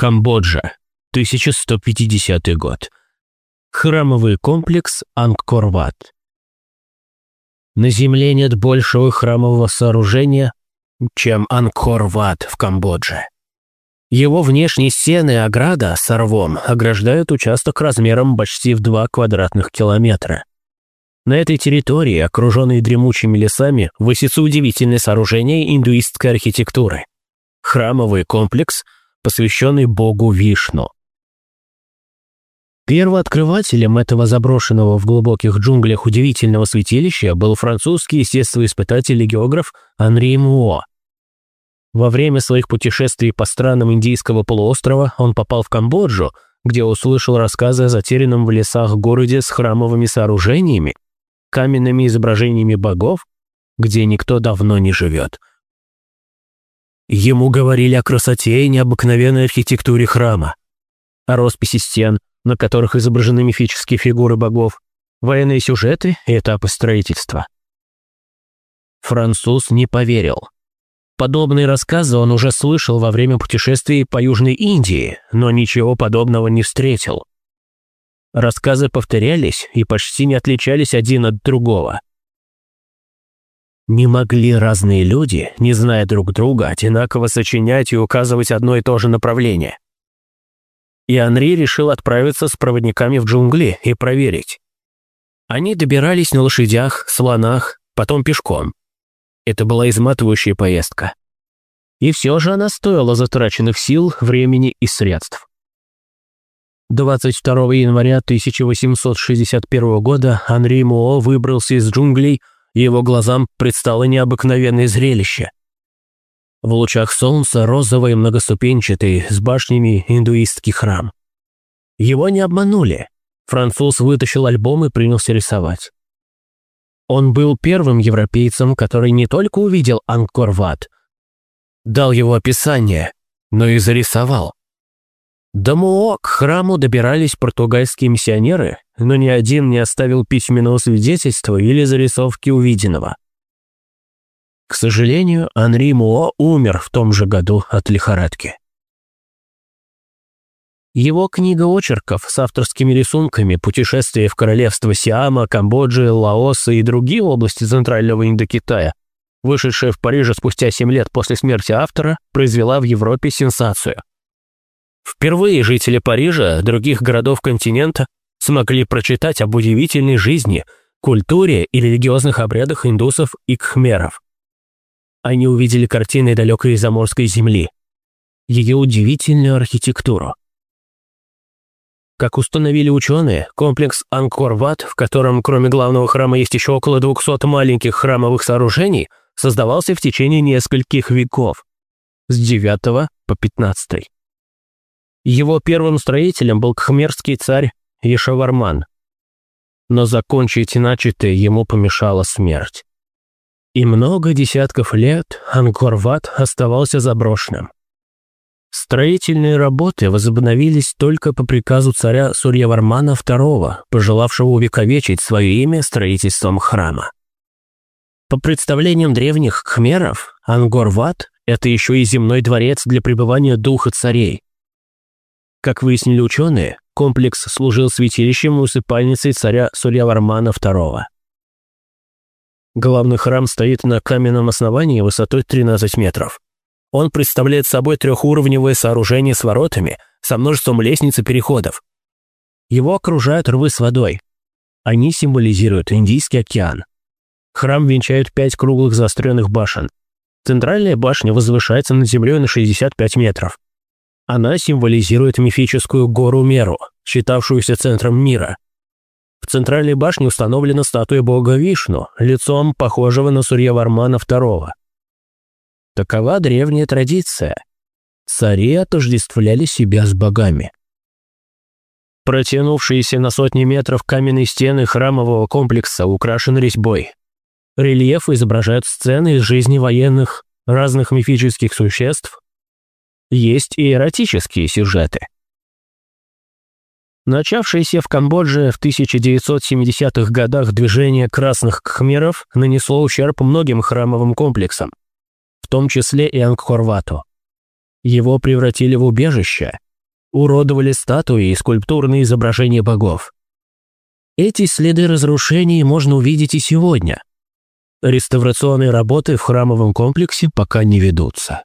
Камбоджа, 1150 год. Храмовый комплекс Ангкор-Ват. На Земле нет большего храмового сооружения, чем Ангкор-Ват в Камбодже. Его внешние стены и ограда с рвом ограждают участок размером почти в 2 квадратных километра. На этой территории, окруженной дремучими лесами, высится удивительное сооружение индуистской архитектуры. Храмовый комплекс, посвященный богу Вишну. Первооткрывателем этого заброшенного в глубоких джунглях удивительного святилища был французский естествоиспытатель и географ Анри Муо. Во время своих путешествий по странам Индийского полуострова он попал в Камбоджу, где услышал рассказы о затерянном в лесах городе с храмовыми сооружениями, каменными изображениями богов, где никто давно не живет. Ему говорили о красоте и необыкновенной архитектуре храма, о росписи стен, на которых изображены мифические фигуры богов, военные сюжеты и этапы строительства. Француз не поверил. Подобные рассказы он уже слышал во время путешествий по Южной Индии, но ничего подобного не встретил. Рассказы повторялись и почти не отличались один от другого. Не могли разные люди, не зная друг друга, одинаково сочинять и указывать одно и то же направление. И Анри решил отправиться с проводниками в джунгли и проверить. Они добирались на лошадях, слонах, потом пешком. Это была изматывающая поездка. И все же она стоила затраченных сил, времени и средств. 22 января 1861 года Анри Муо выбрался из джунглей, его глазам предстало необыкновенное зрелище. В лучах солнца розовый многоступенчатый с башнями индуистский храм. Его не обманули. Француз вытащил альбом и принялся рисовать. Он был первым европейцем, который не только увидел Ангкор-Ват, дал его описание, но и зарисовал. До Муо к храму добирались португальские миссионеры, но ни один не оставил письменного свидетельства или зарисовки увиденного. К сожалению, Анри Муо умер в том же году от лихорадки. Его книга очерков с авторскими рисунками «Путешествие в королевство Сиама, Камбоджи, Лаоса и другие области Центрального Индокитая», вышедшая в Париже спустя 7 лет после смерти автора, произвела в Европе сенсацию. Впервые жители Парижа, других городов континента смогли прочитать об удивительной жизни, культуре и религиозных обрядах индусов и кхмеров. Они увидели картины далекой заморской земли, ее удивительную архитектуру. Как установили ученые, комплекс Ангкор-Ват, в котором кроме главного храма есть еще около 200 маленьких храмовых сооружений, создавался в течение нескольких веков, с 9 по 15. Его первым строителем был кхмерский царь Ешаварман. Но закончить начатое ему помешала смерть. И много десятков лет Ангкор-Ват оставался заброшенным. Строительные работы возобновились только по приказу царя Сурьявармана II, пожелавшего увековечить свое имя строительством храма. По представлениям древних кхмеров, Ангор-Ват – это еще и земной дворец для пребывания духа царей, как выяснили ученые, комплекс служил святилищем и усыпальницей царя Сурьявармана II. Главный храм стоит на каменном основании высотой 13 метров. Он представляет собой трехуровневое сооружение с воротами, со множеством лестниц и переходов. Его окружают рвы с водой. Они символизируют Индийский океан. Храм венчают пять круглых заостренных башен. Центральная башня возвышается над землей на 65 метров. Она символизирует мифическую гору Меру, считавшуюся центром мира. В центральной башне установлена статуя бога Вишну, лицом похожего на Сурьявармана II. Такова древняя традиция. Цари отождествляли себя с богами. Протянувшиеся на сотни метров каменные стены храмового комплекса украшены резьбой. Рельефы изображают сцены из жизни военных, разных мифических существ, есть и эротические сюжеты. Начавшееся в Камбодже в 1970-х годах движение красных кхмеров нанесло ущерб многим храмовым комплексам, в том числе и Ангкорвату. Его превратили в убежище, уродовали статуи и скульптурные изображения богов. Эти следы разрушений можно увидеть и сегодня. Реставрационные работы в храмовом комплексе пока не ведутся.